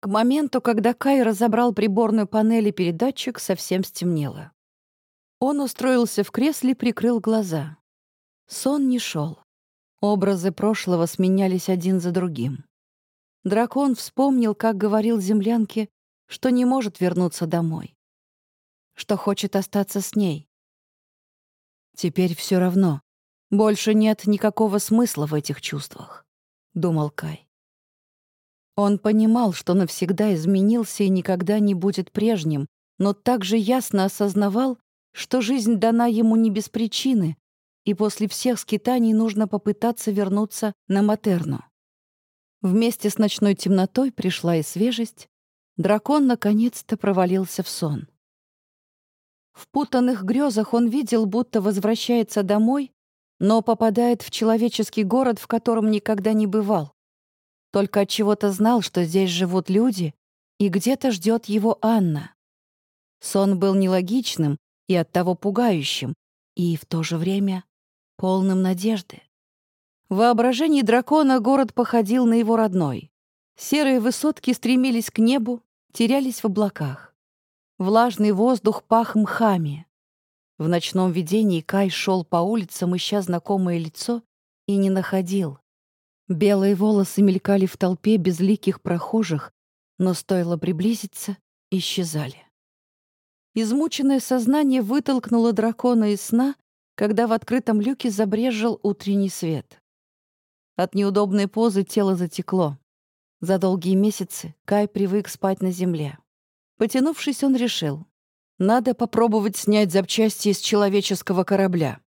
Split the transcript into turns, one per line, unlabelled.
К моменту, когда Кай разобрал приборную панель и передатчик, совсем стемнело. Он устроился в кресле и прикрыл глаза. Сон не шел. Образы прошлого сменялись один за другим. Дракон вспомнил, как говорил землянке, что не может вернуться домой, что хочет остаться с ней. Теперь все равно. Больше нет никакого смысла в этих чувствах, — думал Кай. Он понимал, что навсегда изменился и никогда не будет прежним, но также ясно осознавал, что жизнь дана ему не без причины, и после всех скитаний нужно попытаться вернуться на Матерну. Вместе с ночной темнотой пришла и свежесть. Дракон наконец-то провалился в сон. В путанных грезах он видел, будто возвращается домой, но попадает в человеческий город, в котором никогда не бывал. Только от чего-то знал, что здесь живут люди, и где-то ждет его Анна. Сон был нелогичным и оттого пугающим, и в то же время полным надежды. В воображении дракона город походил на его родной. Серые высотки стремились к небу, терялись в облаках. Влажный воздух пах мхами. В ночном видении Кай шел по улицам, ища знакомое лицо, и не находил. Белые волосы мелькали в толпе безликих прохожих, но стоило приблизиться, исчезали. Измученное сознание вытолкнуло дракона из сна, когда в открытом люке забрежил утренний свет. От неудобной позы тело затекло. За долгие месяцы Кай привык спать на земле. Потянувшись, он решил. Надо попробовать снять запчасти из человеческого корабля.